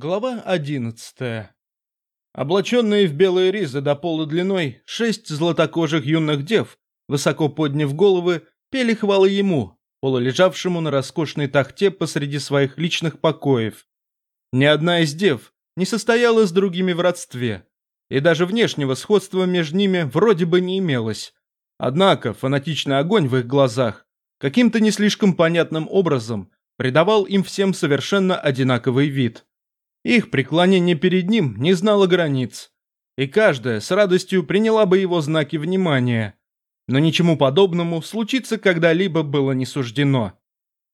Глава одиннадцатая. Облаченные в белые ризы до пола длиной, шесть златокожих юных дев, высоко подняв головы, пели хвалы ему, полулежавшему на роскошной тахте посреди своих личных покоев. Ни одна из дев не состояла с другими в родстве, и даже внешнего сходства между ними вроде бы не имелось. Однако фанатичный огонь в их глазах каким-то не слишком понятным образом придавал им всем совершенно одинаковый вид – их преклонение перед ним не знало границ, и каждая с радостью приняла бы его знаки внимания. Но ничему подобному случиться когда-либо было не суждено.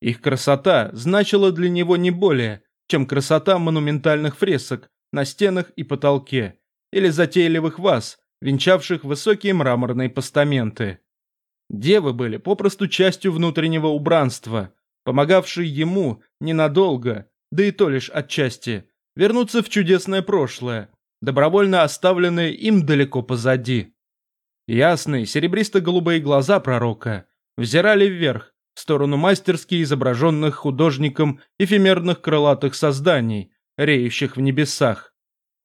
Их красота значила для него не более, чем красота монументальных фресок на стенах и потолке, или затейливых ваз, венчавших высокие мраморные постаменты. Девы были попросту частью внутреннего убранства, помогавшей ему ненадолго, да и то лишь отчасти, вернуться в чудесное прошлое, добровольно оставленное им далеко позади. Ясные серебристо-голубые глаза пророка взирали вверх, в сторону мастерски изображенных художником эфемерных крылатых созданий, реющих в небесах.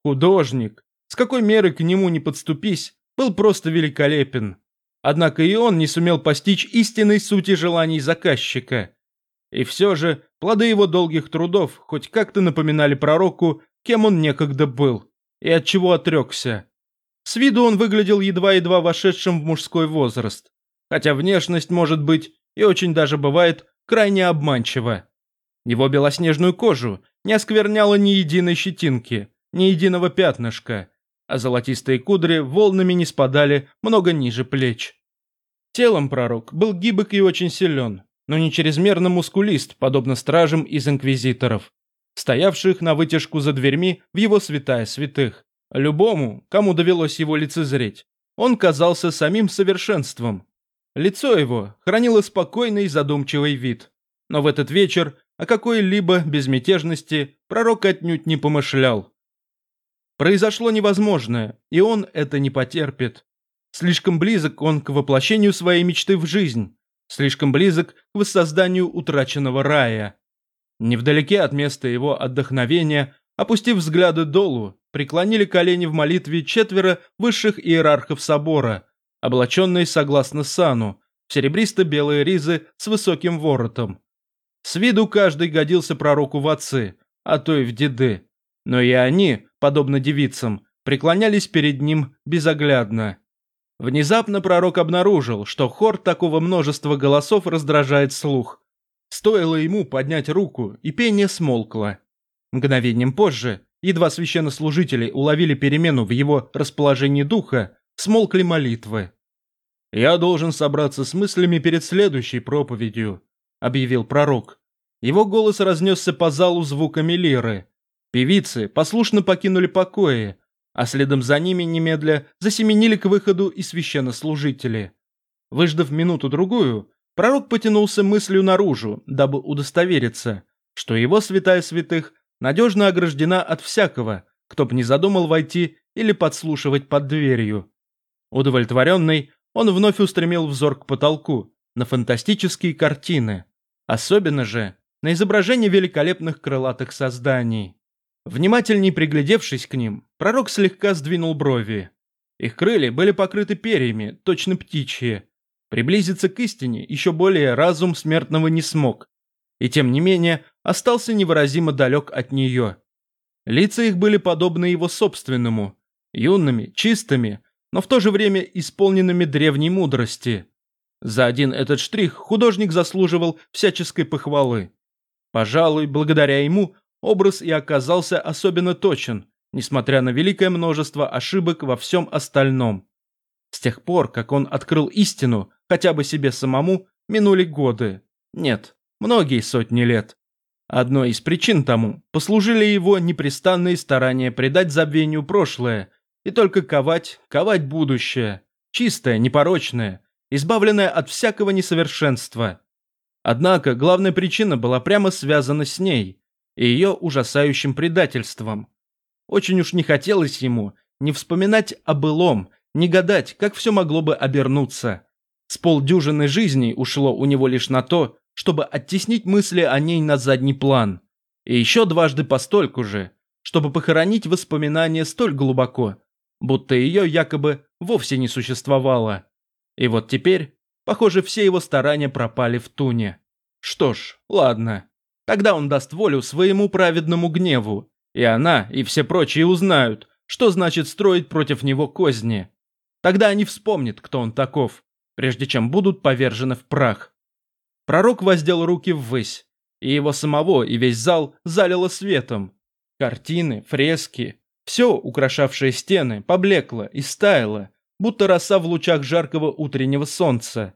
Художник, с какой меры к нему не подступись, был просто великолепен. Однако и он не сумел постичь истинной сути желаний заказчика. И все же плоды его долгих трудов хоть как-то напоминали пророку, кем он некогда был, и от чего отрекся. С виду он выглядел едва-едва вошедшим в мужской возраст, хотя внешность может быть и очень даже бывает крайне обманчива. Его белоснежную кожу не оскверняла ни единой щетинки, ни единого пятнышка, а золотистые кудри волнами не спадали много ниже плеч. Телом пророк был гибок и очень силен, но не чрезмерно мускулист, подобно стражам из инквизиторов, стоявших на вытяжку за дверьми в его святая святых. Любому, кому довелось его лицезреть, он казался самим совершенством. Лицо его хранило спокойный и задумчивый вид. Но в этот вечер о какой-либо безмятежности пророк отнюдь не помышлял. Произошло невозможное, и он это не потерпит. Слишком близок он к воплощению своей мечты в жизнь, слишком близок к воссозданию утраченного рая. Невдалеке от места его отдохновения, опустив взгляды долу, преклонили колени в молитве четверо высших иерархов собора, облаченные согласно сану, в серебристо-белые ризы с высоким воротом. С виду каждый годился пророку в отцы, а то и в деды. Но и они, подобно девицам, преклонялись перед ним безоглядно. Внезапно пророк обнаружил, что хор такого множества голосов раздражает слух. Стоило ему поднять руку, и пение смолкло. Мгновением позже, едва священнослужители уловили перемену в его расположении духа, смолкли молитвы. «Я должен собраться с мыслями перед следующей проповедью», — объявил пророк. Его голос разнесся по залу звуками лиры. Певицы послушно покинули покои, а следом за ними немедля засеменили к выходу и священнослужители. Выждав минуту-другую, пророк потянулся мыслью наружу, дабы удостовериться, что его святая святых надежно ограждена от всякого, кто б не задумал войти или подслушивать под дверью. Удовлетворенный, он вновь устремил взор к потолку, на фантастические картины, особенно же на изображение великолепных крылатых созданий. Внимательней приглядевшись к ним, пророк слегка сдвинул брови. Их крылья были покрыты перьями, точно птичьи. Приблизиться к истине еще более разум смертного не смог. И тем не менее, остался невыразимо далек от нее. Лица их были подобны его собственному, юными, чистыми, но в то же время исполненными древней мудрости. За один этот штрих художник заслуживал всяческой похвалы. Пожалуй, благодаря ему образ и оказался особенно точен, несмотря на великое множество ошибок во всем остальном. С тех пор, как он открыл истину, хотя бы себе самому, минули годы. Нет, многие сотни лет. Одной из причин тому послужили его непрестанные старания придать забвению прошлое и только ковать, ковать будущее, чистое, непорочное, избавленное от всякого несовершенства. Однако главная причина была прямо связана с ней, и ее ужасающим предательством. Очень уж не хотелось ему не вспоминать о былом, не гадать, как все могло бы обернуться. С полдюжины жизней ушло у него лишь на то, чтобы оттеснить мысли о ней на задний план. И еще дважды постольку же, чтобы похоронить воспоминания столь глубоко, будто ее якобы вовсе не существовало. И вот теперь, похоже, все его старания пропали в туне. Что ж, ладно. Тогда он даст волю своему праведному гневу, и она, и все прочие узнают, что значит строить против него козни. Тогда они вспомнят, кто он таков, прежде чем будут повержены в прах. Пророк воздел руки ввысь, и его самого и весь зал залило светом. Картины, фрески, все, украшавшее стены, поблекло и стаяло, будто роса в лучах жаркого утреннего солнца.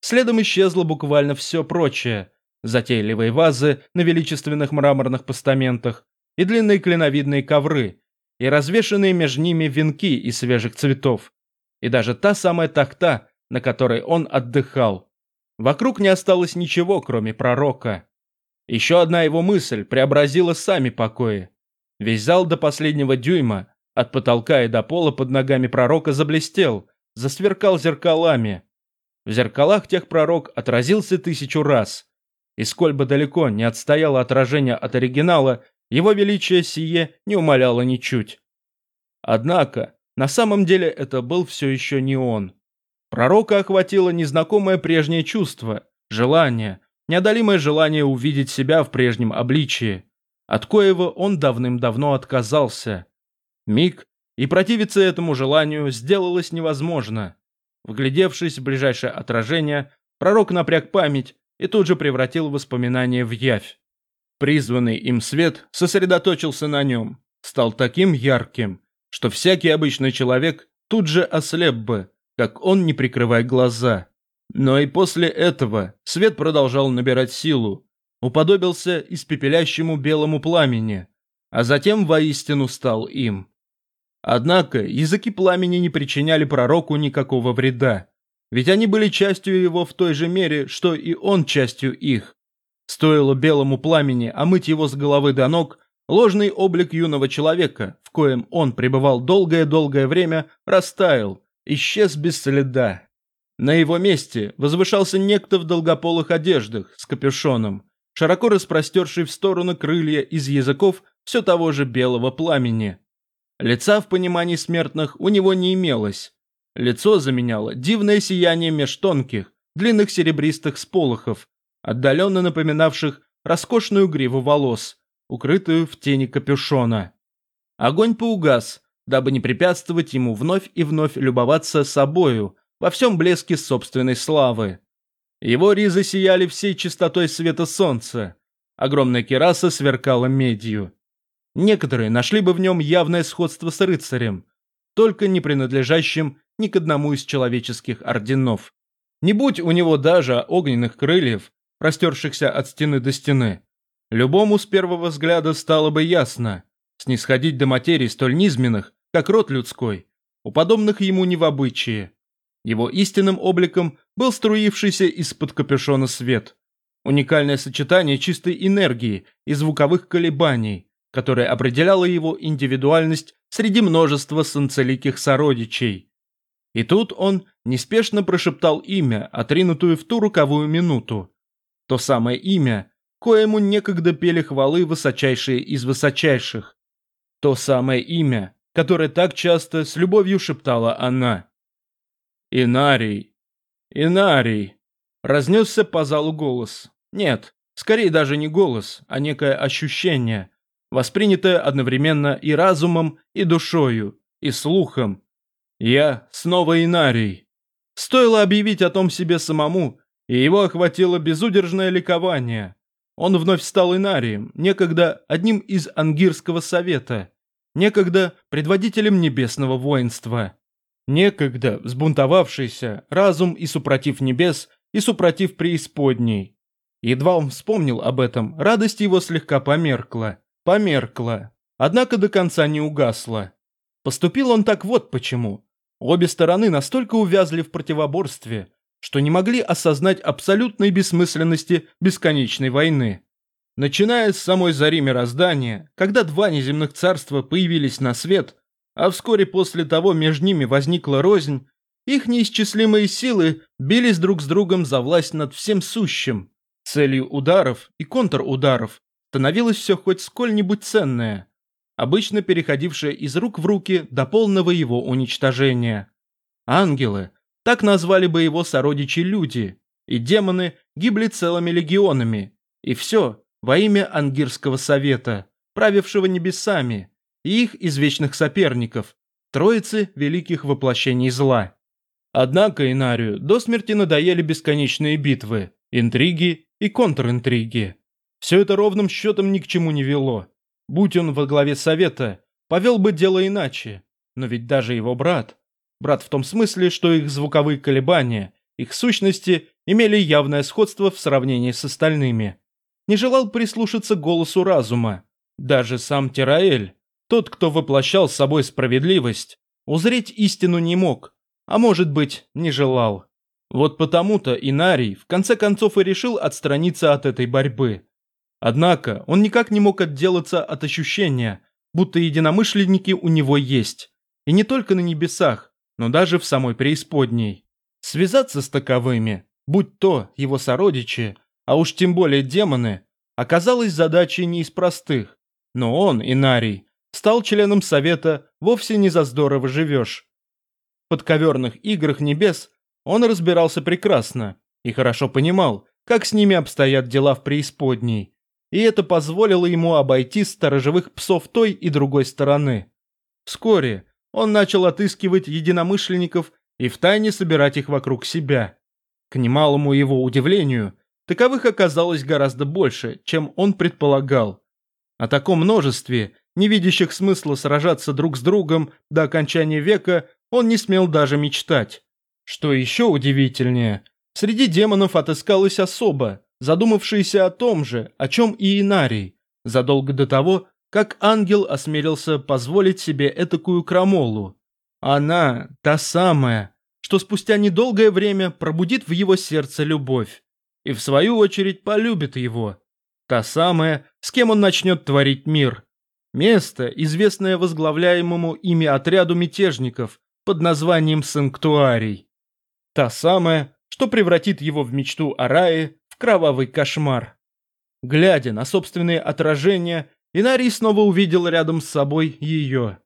Следом исчезло буквально все прочее. Затейливые вазы на величественных мраморных постаментах и длинные клиновидные ковры, и развешанные между ними венки из свежих цветов, и даже та самая тахта, на которой он отдыхал. Вокруг не осталось ничего, кроме пророка. Еще одна его мысль преобразила сами покои. Весь зал до последнего дюйма, от потолка и до пола под ногами пророка заблестел, засверкал зеркалами. В зеркалах тех пророк отразился тысячу раз. И сколь бы далеко не отстояло отражение от оригинала, его величие сие не умаляло ничуть. Однако, на самом деле это был все еще не он. Пророка охватило незнакомое прежнее чувство, желание, неодолимое желание увидеть себя в прежнем обличии, от коего он давным-давно отказался. Миг, и противиться этому желанию сделалось невозможно. Вглядевшись в ближайшее отражение, пророк напряг память и тут же превратил воспоминания в явь. Призванный им свет сосредоточился на нем, стал таким ярким, что всякий обычный человек тут же ослеп бы, как он не прикрывая глаза. Но и после этого свет продолжал набирать силу, уподобился испепелящему белому пламени, а затем воистину стал им. Однако языки пламени не причиняли пророку никакого вреда, ведь они были частью его в той же мере, что и он частью их. Стоило белому пламени омыть его с головы до ног, ложный облик юного человека, в коем он пребывал долгое-долгое время, растаял, исчез без следа. На его месте возвышался некто в долгополых одеждах с капюшоном, широко распростерший в сторону крылья из языков все того же белого пламени. Лица в понимании смертных у него не имелось. Лицо заменяло дивное сияние меж тонких, длинных серебристых сполохов, отдаленно напоминавших роскошную гриву волос, укрытую в тени капюшона. Огонь поугас, дабы не препятствовать ему вновь и вновь любоваться собою во всем блеске собственной славы. Его ризы сияли всей чистотой света солнца. Огромная кераса сверкала медью. Некоторые нашли бы в нем явное сходство с рыцарем, только не принадлежащим ни к одному из человеческих орденов. Не будь у него даже огненных крыльев, простершихся от стены до стены, любому с первого взгляда стало бы ясно, снисходить до материи столь низменных, как род людской, у подобных ему не в обычае. Его истинным обликом был струившийся из-под капюшона свет. Уникальное сочетание чистой энергии и звуковых колебаний, которое определяло его индивидуальность среди множества санцеликих сородичей. И тут он неспешно прошептал имя, отринутую в ту руковую минуту. То самое имя, коему некогда пели хвалы высочайшие из высочайших. То самое имя, которое так часто с любовью шептала она. «Инарий! Инарий!» Разнесся по залу голос. Нет, скорее даже не голос, а некое ощущение, воспринятое одновременно и разумом, и душою, и слухом. Я снова Инарий. Стоило объявить о том себе самому, и его охватило безудержное ликование. Он вновь стал Инарием, некогда одним из Ангирского совета, некогда предводителем небесного воинства. Некогда взбунтовавшийся разум и супротив небес, и супротив преисподней. Едва он вспомнил об этом, радость его слегка померкла. Померкла. Однако до конца не угасла. Поступил он так вот почему. Обе стороны настолько увязли в противоборстве, что не могли осознать абсолютной бессмысленности бесконечной войны. Начиная с самой зари мироздания, когда два неземных царства появились на свет, а вскоре после того между ними возникла рознь, их неисчислимые силы бились друг с другом за власть над всем сущим. Целью ударов и контрударов становилось все хоть сколь-нибудь ценное. обычно переходившее из рук в руки до полного его уничтожения. Ангелы, так назвали бы его сородичи-люди, и демоны гибли целыми легионами, и все во имя Ангирского совета, правившего небесами, и их извечных соперников, троицы великих воплощений зла. Однако Инарию до смерти надоели бесконечные битвы, интриги и контринтриги. Все это ровным счетом ни к чему не вело. Будь он во главе совета, повел бы дело иначе. Но ведь даже его брат, брат в том смысле, что их звуковые колебания, их сущности имели явное сходство в сравнении с остальными, не желал прислушаться голосу разума. Даже сам Тираэль, тот, кто воплощал с собой справедливость, узреть истину не мог, а может быть, не желал. Вот потому-то Инарий в конце концов и решил отстраниться от этой борьбы. Однако он никак не мог отделаться от ощущения, будто единомышленники у него есть. И не только на небесах, но даже в самой преисподней. Связаться с таковыми, будь то его сородичи, а уж тем более демоны, оказалось задачей не из простых. Но он, Инарий, стал членом совета вовсе не за здорово живешь. В подковерных играх небес он разбирался прекрасно и хорошо понимал, как с ними обстоят дела в преисподней, и это позволило ему обойти сторожевых псов той и другой стороны. Вскоре он начал отыскивать единомышленников и втайне собирать их вокруг себя. К немалому его удивлению, таковых оказалось гораздо больше, чем он предполагал. О таком множестве, не видящих смысла сражаться друг с другом до окончания века, он не смел даже мечтать. Что еще удивительнее, среди демонов отыскалась особа, задумавшаяся о том же, о чем и Инарий, задолго до того, как ангел осмелился позволить себе этакую крамолу. Она, та самая, что спустя недолгое время пробудит в его сердце любовь и в свою очередь полюбит его. Та самая, с кем он начнет творить мир. Место, известное возглавляемому ими отряду мятежников под названием Санктуарий. Та самая, что превратит его в мечту о рае кровавый кошмар. Глядя на собственные отражения, Инарий снова увидел рядом с собой ее.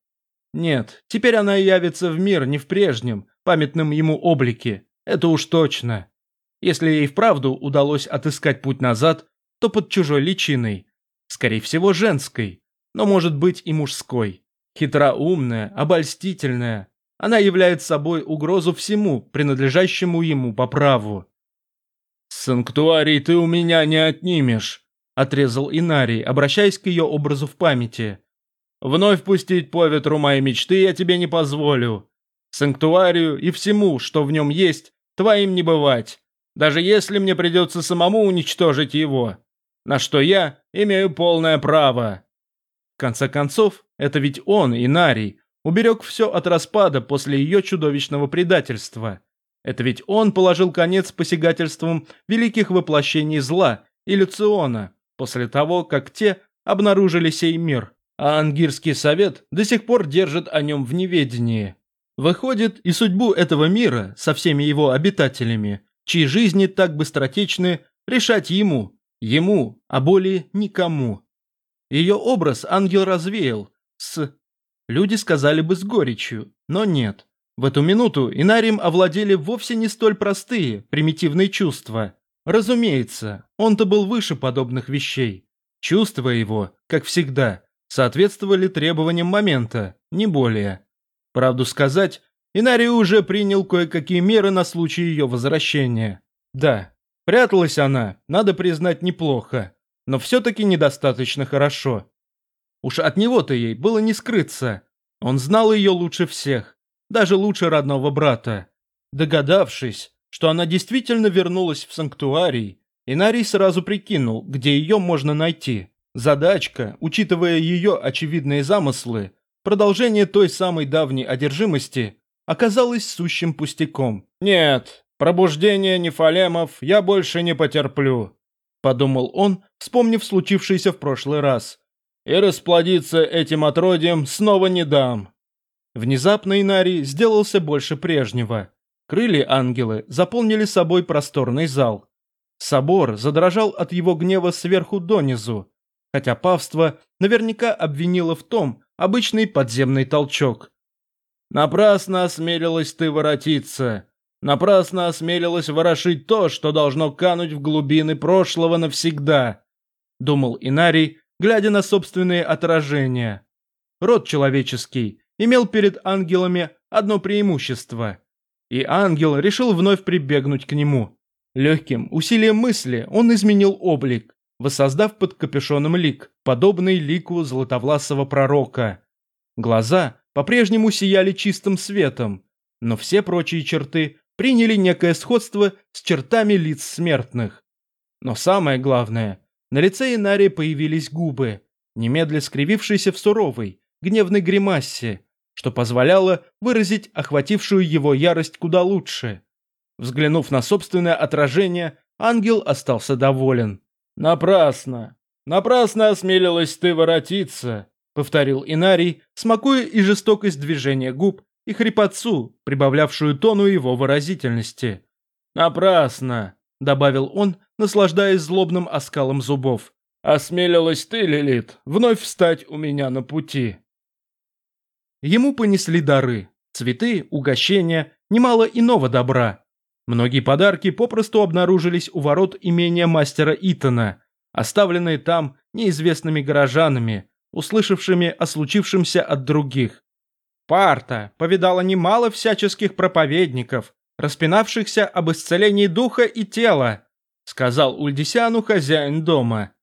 Нет, теперь она явится в мир не в прежнем, памятном ему облике, это уж точно. Если ей вправду удалось отыскать путь назад, то под чужой личиной. Скорее всего, женской, но может быть и мужской. Хитроумная, обольстительная. Она является собой угрозу всему, принадлежащему ему по праву. «Санктуарий ты у меня не отнимешь», – отрезал Инарий, обращаясь к ее образу в памяти. «Вновь пустить по ветру мои мечты я тебе не позволю. Санктуарию и всему, что в нем есть, твоим не бывать, даже если мне придется самому уничтожить его, на что я имею полное право». В конце концов, это ведь он, Инарий, уберег все от распада после ее чудовищного предательства. Это ведь он положил конец посягательствам великих воплощений зла и Люциона, после того, как те обнаружили сей мир, а Ангирский совет до сих пор держит о нем в неведении. Выходит, и судьбу этого мира со всеми его обитателями, чьи жизни так быстротечны, решать ему, ему, а более никому. Ее образ ангел развеял, с... Люди сказали бы с горечью, но нет. В эту минуту Инарим овладели вовсе не столь простые, примитивные чувства. Разумеется, он-то был выше подобных вещей. Чувства его, как всегда, соответствовали требованиям момента, не более. Правду сказать, Инарий уже принял кое-какие меры на случай ее возвращения. Да, пряталась она, надо признать, неплохо, но все-таки недостаточно хорошо. Уж от него-то ей было не скрыться. Он знал ее лучше всех даже лучше родного брата. Догадавшись, что она действительно вернулась в санктуарий, Инарий сразу прикинул, где ее можно найти. Задачка, учитывая ее очевидные замыслы, продолжение той самой давней одержимости, оказалась сущим пустяком. «Нет, пробуждение нефалемов я больше не потерплю», – подумал он, вспомнив случившееся в прошлый раз. «И расплодиться этим отродьем снова не дам». Внезапно Инари сделался больше прежнего. Крылья ангелы заполнили собой просторный зал. Собор задрожал от его гнева сверху донизу. хотя павство наверняка обвинило в том обычный подземный толчок. «Напрасно осмелилась ты воротиться. Напрасно осмелилась ворошить то, что должно кануть в глубины прошлого навсегда», — думал Инарий, глядя на собственные отражения. Род человеческий имел перед ангелами одно преимущество, и ангел решил вновь прибегнуть к нему. Легким усилием мысли он изменил облик, воссоздав под капюшоном лик, подобный лику златовласого пророка. Глаза по-прежнему сияли чистым светом, но все прочие черты приняли некое сходство с чертами лиц смертных. Но самое главное, на лице Инария появились губы, немедля скривившиеся в суровой, гневной гримасе, что позволяло выразить охватившую его ярость куда лучше. Взглянув на собственное отражение, ангел остался доволен. «Напрасно! Напрасно осмелилась ты воротиться!» — повторил Инарий, смакуя и жестокость движения губ, и хрипотцу, прибавлявшую тону его выразительности. «Напрасно!» — добавил он, наслаждаясь злобным оскалом зубов. «Осмелилась ты, Лилит, вновь встать у меня на пути!» Ему понесли дары, цветы, угощения, немало иного добра. Многие подарки попросту обнаружились у ворот имения мастера Итана, оставленные там неизвестными горожанами, услышавшими о случившемся от других. Парта повидала немало всяческих проповедников, распинавшихся об исцелении духа и тела, сказал Ульдисяну хозяин дома.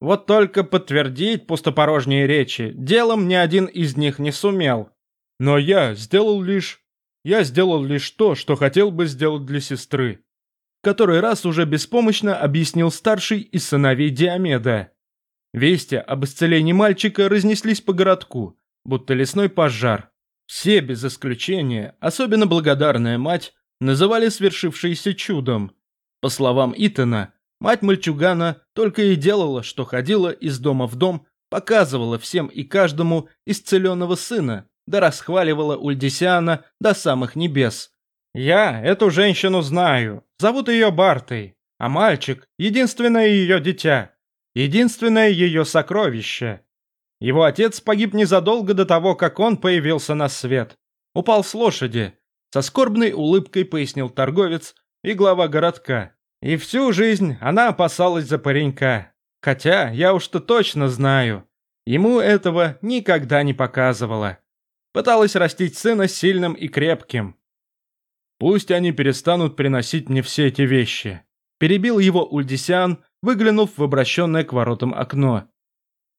Вот только подтвердить пустопорожние речи делом ни один из них не сумел. Но я сделал лишь... Я сделал лишь то, что хотел бы сделать для сестры. Который раз уже беспомощно объяснил старший из сыновей Диомеда. Вести об исцелении мальчика разнеслись по городку, будто лесной пожар. Все, без исключения, особенно благодарная мать, называли свершившееся чудом. По словам Итана, Мать мальчугана только и делала, что ходила из дома в дом, показывала всем и каждому исцеленного сына, да расхваливала Ульдисиана до самых небес. «Я эту женщину знаю, зовут ее Бартой, а мальчик – единственное ее дитя, единственное ее сокровище. Его отец погиб незадолго до того, как он появился на свет. Упал с лошади», – со скорбной улыбкой пояснил торговец и глава городка. И всю жизнь она опасалась за паренька. Хотя, я уж-то точно знаю, ему этого никогда не показывала. Пыталась растить сына сильным и крепким. Пусть они перестанут приносить мне все эти вещи. Перебил его Ульдисян, выглянув в обращенное к воротам окно.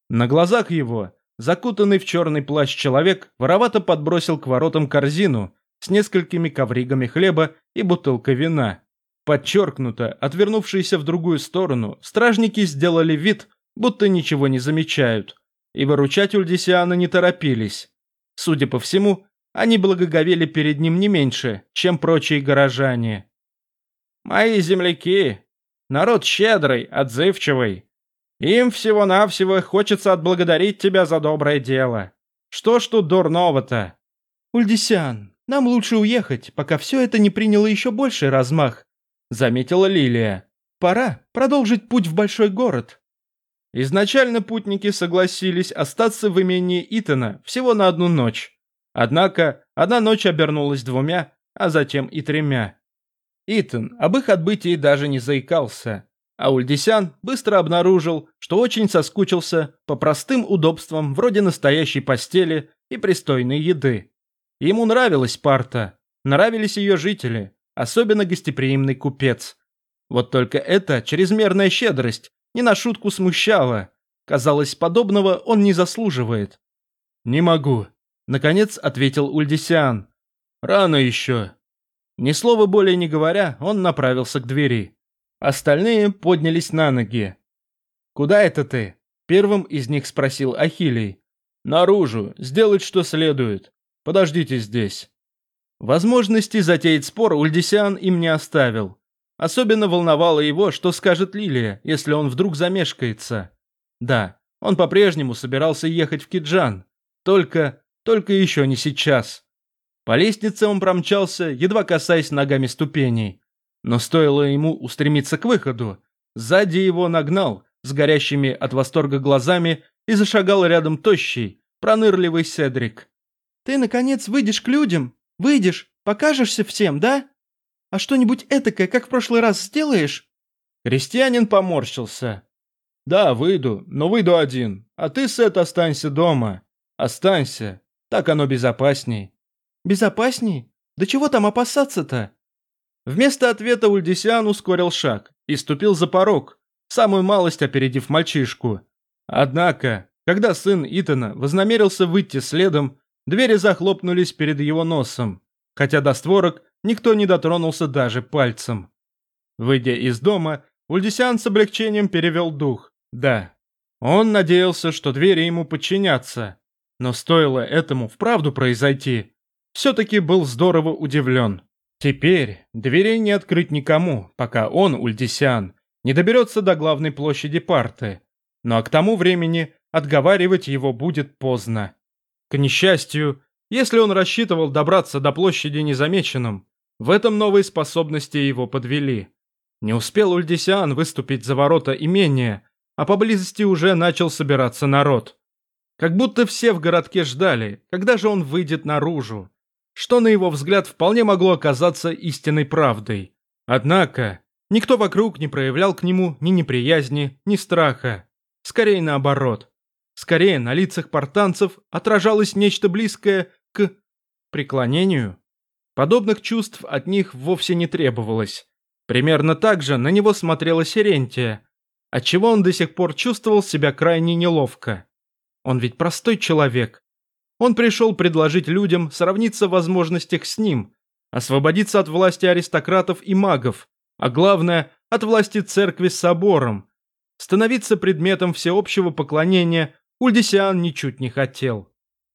На глазах его, закутанный в черный плащ человек, воровато подбросил к воротам корзину с несколькими ковригами хлеба и бутылкой вина. Подчеркнуто, отвернувшиеся в другую сторону, стражники сделали вид, будто ничего не замечают, и выручать Ульдисиана не торопились. Судя по всему, они благоговели перед ним не меньше, чем прочие горожане. «Мои земляки, народ щедрый, отзывчивый. Им всего-навсего хочется отблагодарить тебя за доброе дело. Что ж тут дурного-то?» «Ульдисиан, нам лучше уехать, пока все это не приняло еще больший размах заметила Лилия. Пора продолжить путь в большой город. Изначально путники согласились остаться в имении Итана всего на одну ночь. Однако одна ночь обернулась двумя, а затем и тремя. Итан об их отбытии даже не заикался, а Ульдисян быстро обнаружил, что очень соскучился по простым удобствам вроде настоящей постели и пристойной еды. Ему нравилась Парта, нравились ее жители, особенно гостеприимный купец. Вот только эта чрезмерная щедрость не на шутку смущала. Казалось, подобного он не заслуживает. «Не могу», — наконец ответил Ульдисиан. «Рано еще». Ни слова более не говоря, он направился к двери. Остальные поднялись на ноги. «Куда это ты?» — первым из них спросил Ахилий. «Наружу, сделать что следует. Подождите здесь». Возможности затеять спор Ульдисиан им не оставил. Особенно волновало его, что скажет Лилия, если он вдруг замешкается. Да, он по-прежнему собирался ехать в Киджан. Только, только еще не сейчас. По лестнице он промчался, едва касаясь ногами ступеней. Но стоило ему устремиться к выходу, сзади его нагнал с горящими от восторга глазами и зашагал рядом тощий, пронырливый Седрик. «Ты, наконец, выйдешь к людям? Выйдешь, покажешься всем, да? А что-нибудь этакое, как в прошлый раз, сделаешь?» Крестьянин поморщился. «Да, выйду, но выйду один, а ты, Сет, останься дома. Останься, так оно безопасней». «Безопасней? Да чего там опасаться-то?» Вместо ответа Ульдисиан ускорил шаг и ступил за порог, самую малость опередив мальчишку. Однако, когда сын Итана вознамерился выйти следом, двери захлопнулись перед его носом, хотя до створок никто не дотронулся даже пальцем. Выйдя из дома, Ульдисиан с облегчением перевел дух. Да, он надеялся, что двери ему подчинятся, но стоило этому вправду произойти, все-таки был здорово удивлен. Теперь дверей не открыть никому, пока он, Ульдисиан, не доберется до главной площади парты. Ну а к тому времени отговаривать его будет поздно. К несчастью, если он рассчитывал добраться до площади незамеченным, в этом новые способности его подвели. Не успел Ульдисиан выступить за ворота имения, а поблизости уже начал собираться народ. Как будто все в городке ждали, когда же он выйдет наружу, что на его взгляд вполне могло оказаться истинной правдой. Однако, никто вокруг не проявлял к нему ни неприязни, ни страха. Скорее наоборот. Скорее на лицах портанцев отражалось нечто близкое к преклонению. Подобных чувств от них вовсе не требовалось. Примерно так же на него смотрела Сирентия, отчего он до сих пор чувствовал себя крайне неловко. Он ведь простой человек, он пришел предложить людям сравниться в возможностях с ним, освободиться от власти аристократов и магов, а главное, от власти церкви с собором. Становиться предметом всеобщего поклонения Ульдисиан ничуть не хотел.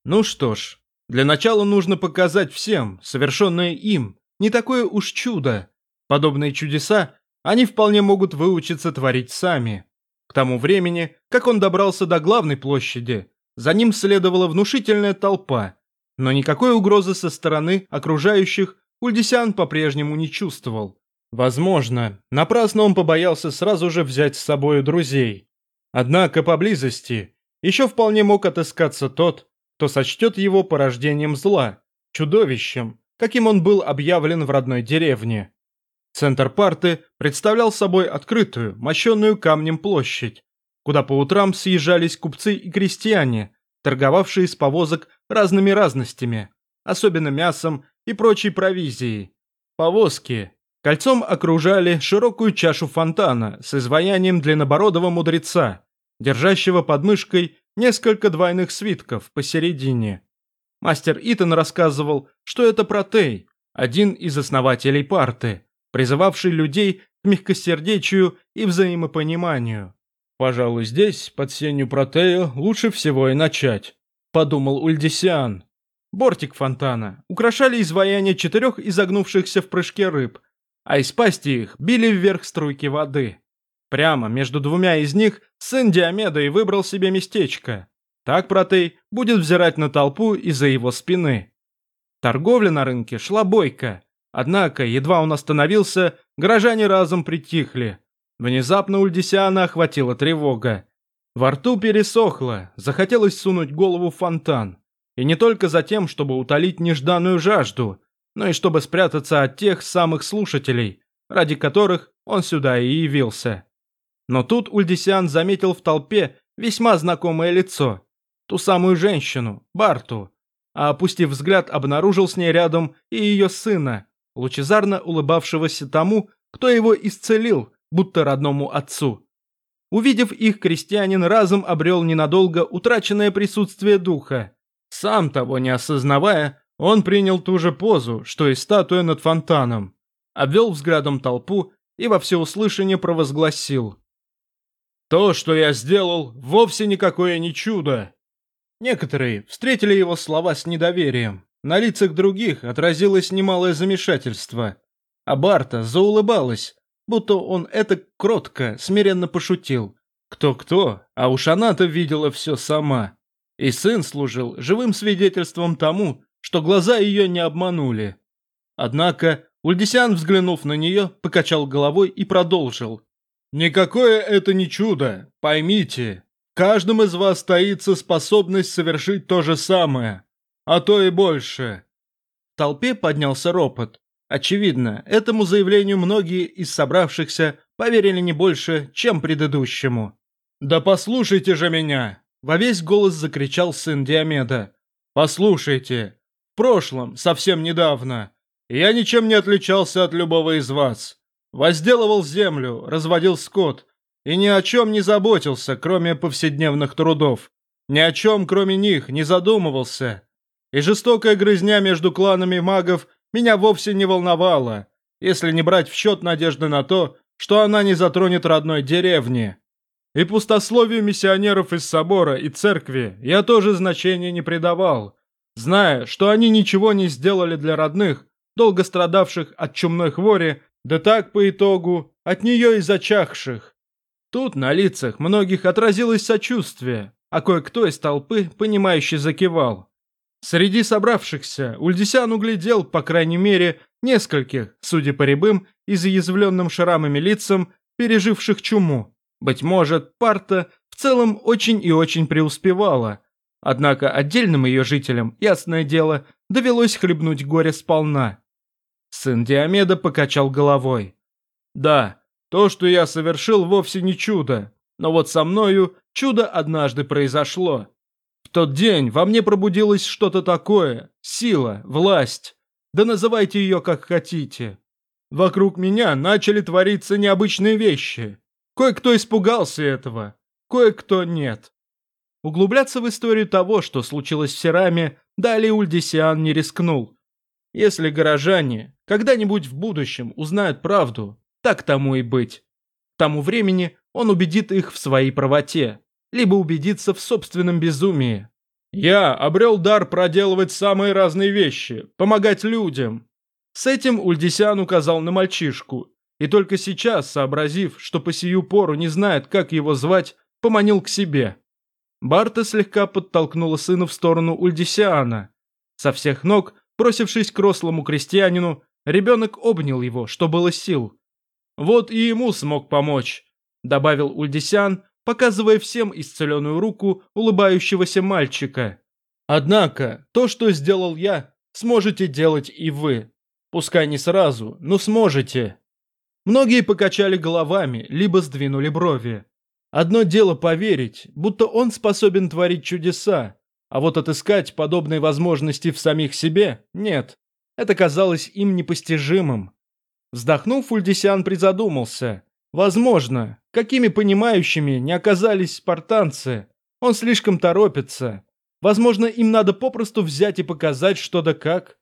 Ну что ж, для начала нужно показать всем, совершенное им, не такое уж чудо. Подобные чудеса они вполне могут выучиться творить сами. К тому времени, как он добрался до главной площади, за ним следовала внушительная толпа, но никакой угрозы со стороны окружающих Ульдисян по-прежнему не чувствовал. Возможно, напрасно он побоялся сразу же взять с собой друзей. Однако поблизости еще вполне мог отыскаться тот, кто сочтет его порождением зла, чудовищем, каким он был объявлен в родной деревне. Центр парты представлял собой открытую, мощенную камнем площадь, куда по утрам съезжались купцы и крестьяне, торговавшие с повозок разными разностями, особенно мясом и прочей провизией. Повозки кольцом окружали широкую чашу фонтана с изваянием длиннобородого мудреца, держащего под мышкой несколько двойных свитков посередине. Мастер Итан рассказывал, что это Протей, один из основателей парты, призывавший людей к мягкосердечию и взаимопониманию. «Пожалуй, здесь, под сенью протея, лучше всего и начать», – подумал Ульдисиан. Бортик фонтана украшали изваяния четырех изогнувшихся в прыжке рыб, а из пасти их били вверх струйки воды. Прямо между двумя из них сын Диомеда и выбрал себе местечко. Так Протей будет взирать на толпу из-за его спины. Торговля на рынке шла бойко, однако, едва он остановился, горожане разом притихли – Внезапно Ульдисиана охватила тревога. Во рту пересохло, захотелось сунуть голову в фонтан. И не только за тем, чтобы утолить нежданную жажду, но и чтобы спрятаться от тех самых слушателей, ради которых он сюда и явился. Но тут Ульдисиан заметил в толпе весьма знакомое лицо. Ту самую женщину, Барту. А опустив взгляд, обнаружил с ней рядом и ее сына, лучезарно улыбавшегося тому, кто его исцелил будто родному отцу. Увидев их, крестьянин разом обрел ненадолго утраченное присутствие духа. Сам того не осознавая, он принял ту же позу, что и статуя над фонтаном, обвел взглядом толпу и во всеуслышание провозгласил. «То, что я сделал, вовсе никакое не чудо!» Некоторые встретили его слова с недоверием. На лицах других отразилось немалое замешательство. А Барта заулыбалась, будто он это кротко, смиренно пошутил. Кто-кто, а уж она-то видела все сама. И сын служил живым свидетельством тому, что глаза ее не обманули. Однако Ульдисян, взглянув на нее, покачал головой и продолжил. Никакое это не чудо, поймите. В каждом из вас таится способность совершить то же самое, а то и больше. В толпе поднялся ропот. Очевидно, этому заявлению многие из собравшихся поверили не больше, чем предыдущему. «Да послушайте же меня!» – во весь голос закричал сын Диомеда. «Послушайте! В прошлом, совсем недавно, я ничем не отличался от любого из вас. Возделывал землю, разводил скот и ни о чем не заботился, кроме повседневных трудов. Ни о чем, кроме них, не задумывался. И жестокая грызня между кланами магов меня вовсе не волновала, если не брать в счет надежды на то, что она не затронет родной деревни. И пустословию миссионеров из собора и церкви я тоже значения не придавал, зная, что они ничего не сделали для родных, долго страдавших от чумной хвори, да так по итогу от нее и зачахших. Тут на лицах многих отразилось сочувствие, а кое-кто из толпы, понимающе закивал. Среди собравшихся Ульдисян углядел, по крайней мере, нескольких, судя по рябым и заязвленным шрамами лицам, переживших чуму. Быть может, парта в целом очень и очень преуспевала. Однако отдельным ее жителям, ясное дело, довелось хлебнуть горе сполна. Сын Диомеда покачал головой. «Да, то, что я совершил, вовсе не чудо, но вот со мною чудо однажды произошло тот день во мне пробудилось что-то такое, сила, власть, да называйте ее как хотите. Вокруг меня начали твориться необычные вещи. Кое-кто испугался этого, кое-кто нет. Углубляться в историю того, что случилось в Сераме, далее Ульдисиан не рискнул. Если горожане когда-нибудь в будущем узнают правду, так тому и быть. К тому времени он убедит их в своей правоте либо убедиться в собственном безумии. Я обрел дар проделывать самые разные вещи, помогать людям. С этим Ульдисян указал на мальчишку, и только сейчас, сообразив, что по сию пору не знает, как его звать, поманил к себе. Барта слегка подтолкнула сына в сторону Ульдисиана. Со всех ног, бросившись к рослому крестьянину, ребенок обнял его, что было сил. «Вот и ему смог помочь», — добавил Ульдисян, показывая всем исцеленную руку улыбающегося мальчика. «Однако, то, что сделал я, сможете делать и вы. Пускай не сразу, но сможете». Многие покачали головами, либо сдвинули брови. Одно дело поверить, будто он способен творить чудеса, а вот отыскать подобные возможности в самих себе – нет. Это казалось им непостижимым. Вздохнув, Ульдисян призадумался. Возможно, какими понимающими не оказались спартанцы. Он слишком торопится. Возможно, им надо попросту взять и показать что да как.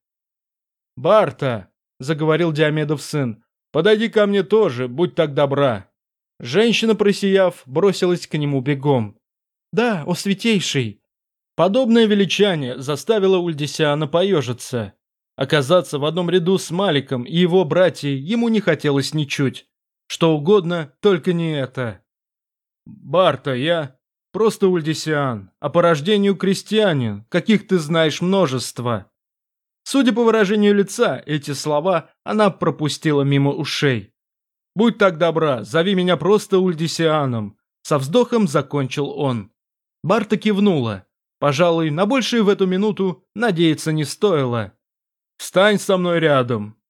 «Барта», — заговорил Диомедов сын, — «подойди ко мне тоже, будь так добра». Женщина, просияв, бросилась к нему бегом. «Да, о святейший!» Подобное величание заставило Ульдисиана поежиться. Оказаться в одном ряду с Маликом и его братьей ему не хотелось ничуть. Что угодно, только не это. Барта, я просто ульдисиан, а по рождению крестьянин, каких ты знаешь множество. Судя по выражению лица, эти слова она пропустила мимо ушей. «Будь так добра, зови меня просто Ульдисианом», — со вздохом закончил он. Барта кивнула. Пожалуй, на большее в эту минуту надеяться не стоило. «Встань со мной рядом».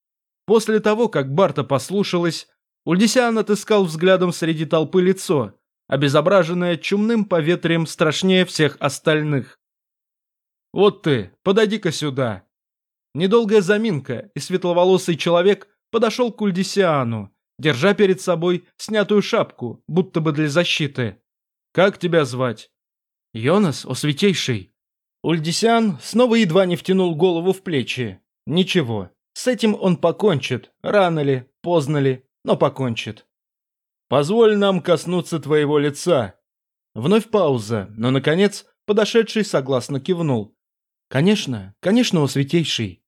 После того, как Барта послушалась, Ульдисян отыскал взглядом среди толпы лицо, обезображенное чумным поветрием страшнее всех остальных. «Вот ты, подойди-ка сюда». Недолгая заминка, и светловолосый человек подошел к Ульдисиану, держа перед собой снятую шапку, будто бы для защиты. «Как тебя звать?» «Йонас, о святейший». Ульдисиан снова едва не втянул голову в плечи. «Ничего, с этим он покончит, рано ли, поздно ли, но покончит. «Позволь нам коснуться твоего лица». Вновь пауза, но, наконец, подошедший согласно кивнул. «Конечно, конечно, о святейший».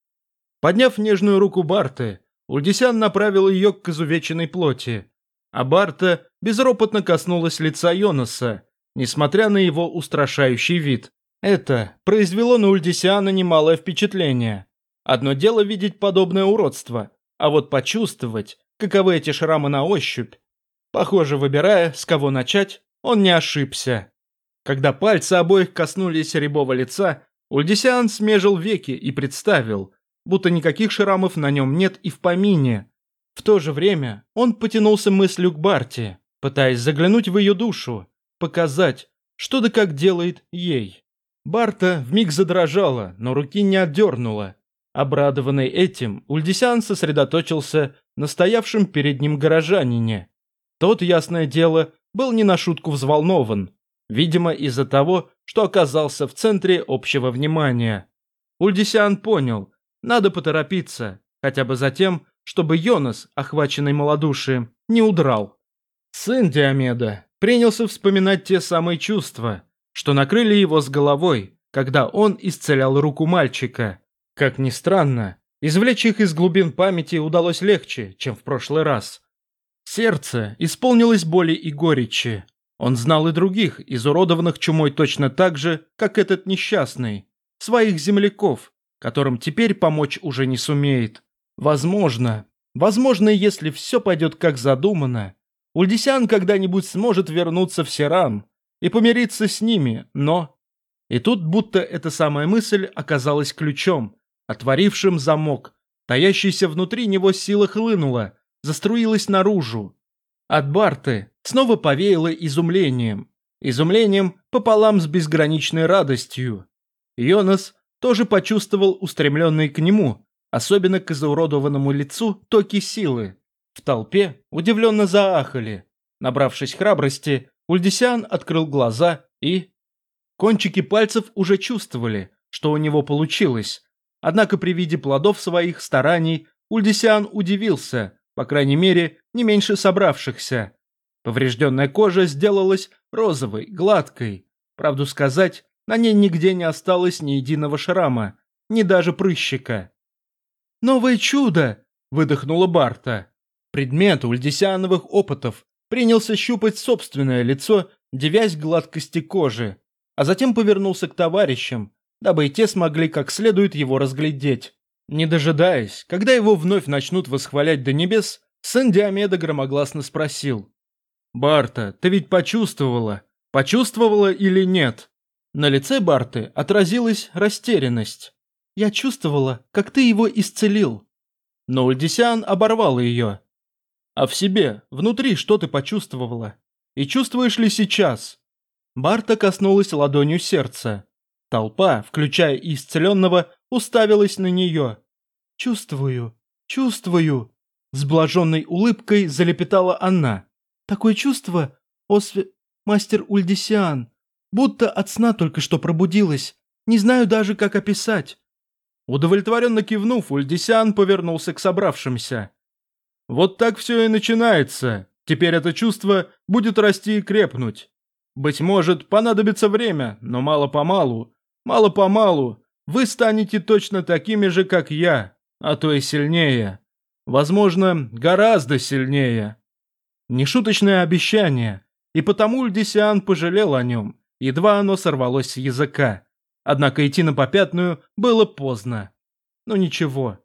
Подняв нежную руку Барты, Ульдисян направил ее к изувеченной плоти, а Барта безропотно коснулась лица Йонаса, несмотря на его устрашающий вид. Это произвело на Ульдисиана немалое впечатление. Одно дело видеть подобное уродство, а вот почувствовать, каковы эти шрамы на ощупь. Похоже, выбирая, с кого начать, он не ошибся. Когда пальцы обоих коснулись рябого лица, Ульдисиан смежил веки и представил, будто никаких шрамов на нем нет и в помине. В то же время он потянулся мыслью к Барте, пытаясь заглянуть в ее душу, показать, что да как делает ей. Барта вмиг задрожала, но руки не отдернула. Обрадованный этим, Ульдисян сосредоточился на стоявшем перед ним горожанине. Тот, ясное дело, был не на шутку взволнован, видимо, из-за того, что оказался в центре общего внимания. Ульдисян понял, надо поторопиться, хотя бы за тем, чтобы Йонас, охваченный малодушием, не удрал. Сын Диомеда принялся вспоминать те самые чувства, что накрыли его с головой, когда он исцелял руку мальчика. Как ни странно, извлечь их из глубин памяти удалось легче, чем в прошлый раз. Сердце исполнилось боли и горечи. Он знал и других, изуродованных чумой точно так же, как этот несчастный. Своих земляков, которым теперь помочь уже не сумеет. Возможно, возможно, если все пойдет как задумано, Ульдисян когда-нибудь сможет вернуться в Сиран и помириться с ними, но... И тут будто эта самая мысль оказалась ключом, отворившим замок. Таящаяся внутри него сила хлынула, заструилась наружу. От Барты снова повеяло изумлением. Изумлением пополам с безграничной радостью. Йонас тоже почувствовал устремленный к нему, особенно к изуродованному лицу, токи силы. В толпе удивленно заахали. Набравшись храбрости, Ульдисян открыл глаза и... Кончики пальцев уже чувствовали, что у него получилось. Однако при виде плодов своих стараний Ульдисян удивился, по крайней мере, не меньше собравшихся. Поврежденная кожа сделалась розовой, гладкой. Правду сказать, на ней нигде не осталось ни единого шрама, ни даже прыщика. «Новое чудо!» – выдохнула Барта. Предмет ульдисяновых опытов принялся щупать собственное лицо, девясь гладкости кожи, а затем повернулся к товарищам, дабы и те смогли как следует его разглядеть. Не дожидаясь, когда его вновь начнут восхвалять до небес, сын Диомеда громогласно спросил. «Барта, ты ведь почувствовала? Почувствовала или нет?» На лице Барты отразилась растерянность. «Я чувствовала, как ты его исцелил». Но Ульдисян оборвал ее. «А в себе, внутри что ты почувствовала? И чувствуешь ли сейчас?» Барта коснулась ладонью сердца. Толпа, включая и исцеленного, уставилась на нее. «Чувствую, чувствую!» С блаженной улыбкой залепетала она. «Такое чувство, осве... мастер Ульдисиан, будто от сна только что пробудилась. Не знаю даже, как описать». Удовлетворенно кивнув, Ульдисиан повернулся к собравшимся. «Вот так все и начинается. Теперь это чувство будет расти и крепнуть. Быть может, понадобится время, но мало-помалу, мало-помалу вы станете точно такими же, как я, а то и сильнее. Возможно, гораздо сильнее. Нешуточное обещание, и потому Льдисиан пожалел о нем, едва оно сорвалось с языка. Однако идти на попятную было поздно. Но ничего.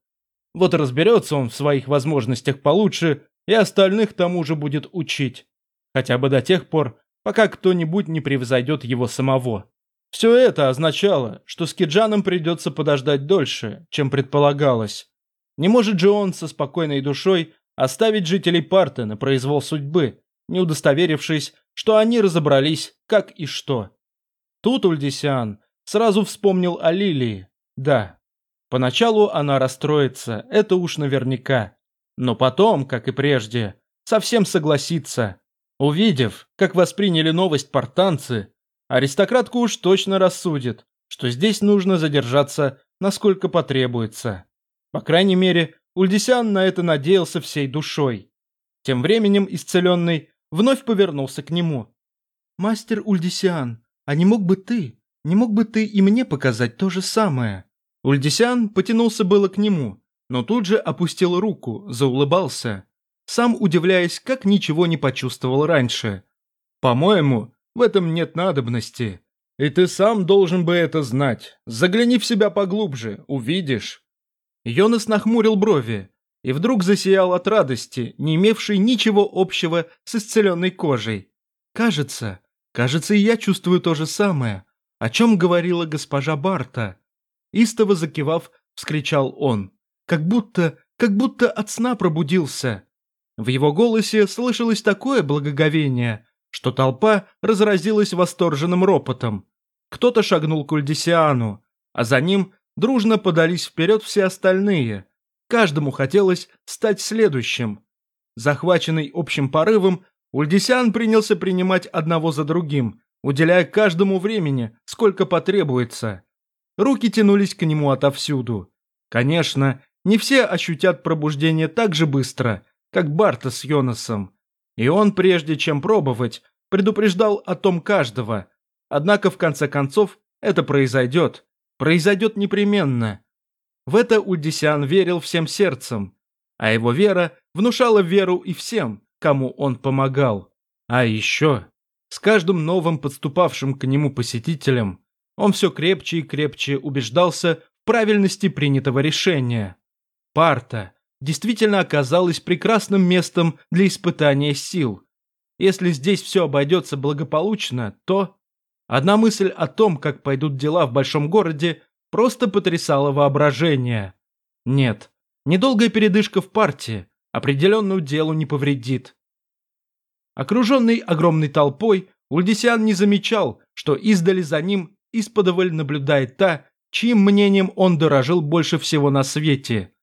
Вот разберется он в своих возможностях получше, и остальных тому же будет учить. Хотя бы до тех пор, пока кто-нибудь не превзойдет его самого. Все это означало, что с Киджаном придется подождать дольше, чем предполагалось. Не может же он со спокойной душой оставить жителей Парта на произвол судьбы, не удостоверившись, что они разобрались, как и что. Тут Ульдисиан сразу вспомнил о Лилии. Да, поначалу она расстроится, это уж наверняка. Но потом, как и прежде, совсем согласится. Увидев, как восприняли новость портанцы, Аристократку уж точно рассудит, что здесь нужно задержаться, насколько потребуется. По крайней мере, Ульдисян на это надеялся всей душой. Тем временем исцеленный вновь повернулся к нему. «Мастер Ульдисян, а не мог бы ты, не мог бы ты и мне показать то же самое?» Ульдисян потянулся было к нему, но тут же опустил руку, заулыбался, сам удивляясь, как ничего не почувствовал раньше. «По-моему, в этом нет надобности. И ты сам должен бы это знать. Загляни в себя поглубже, увидишь». Йонас нахмурил брови. и вдруг засиял от радости, не имевшей ничего общего с исцеленной кожей. Кажется, кажется, и я чувствую то же самое, о чем говорила госпожа Барта. Истово закивав, вскричал он. Как будто, как будто от сна пробудился. В его голосе слышалось такое благоговение, что толпа разразилась восторженным ропотом. Кто-то шагнул к Ульдисиану, а за ним дружно подались вперед все остальные. Каждому хотелось стать следующим. Захваченный общим порывом, Ульдисиан принялся принимать одного за другим, уделяя каждому времени, сколько потребуется. Руки тянулись к нему отовсюду. Конечно, не все ощутят пробуждение так же быстро, как Барта с Йонасом. И он, прежде чем пробовать, предупреждал о том каждого. Однако, в конце концов, это произойдет. Произойдет непременно. В это Ульдисиан верил всем сердцем, а его вера внушала веру и всем, кому он помогал. А еще, с каждым новым подступавшим к нему посетителем, он все крепче и крепче убеждался в правильности принятого решения. Парта действительно оказалась прекрасным местом для испытания сил. Если здесь все обойдется благополучно, то... Одна мысль о том, как пойдут дела в большом городе, просто потрясала воображение. Нет, недолгая передышка в партии определенную делу не повредит. Окруженный огромной толпой, Ульдисян не замечал, что издали за ним исподоволь наблюдает та, чьим мнением он дорожил больше всего на свете.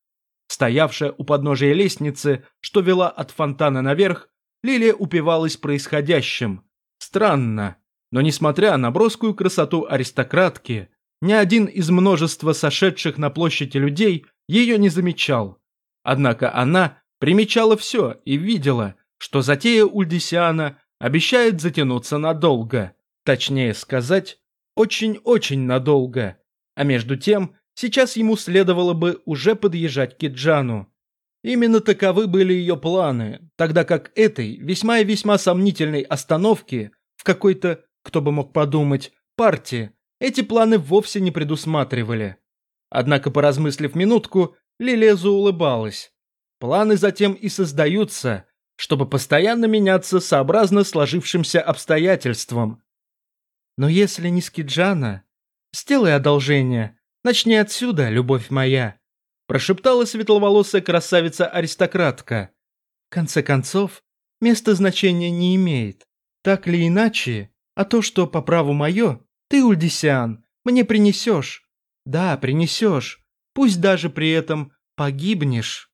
Стоявшая у подножия лестницы, что вела от фонтана наверх, Лилия упивалась происходящим. Странно, но несмотря на броскую красоту аристократки, ни один из множества сошедших на площади людей ее не замечал. Однако она примечала все и видела, что затея Ульдисиана обещает затянуться надолго. Точнее сказать, очень-очень надолго. А между тем, сейчас ему следовало бы уже подъезжать к Киджану. Именно таковы были ее планы, тогда как этой весьма и весьма сомнительной остановки в какой-то, кто бы мог подумать, партии, эти планы вовсе не предусматривали. Однако, поразмыслив минутку, Лилия заулыбалась. Планы затем и создаются, чтобы постоянно меняться сообразно сложившимся обстоятельствам. Но если не Скиджана, сделай одолжение, начни отсюда, любовь моя, прошептала светловолосая красавица-аристократка. В конце концов, место значения не имеет. Так или иначе, а то, что по праву мое, ты, Ульдисиан, мне принесешь. Да, принесешь. Пусть даже при этом погибнешь.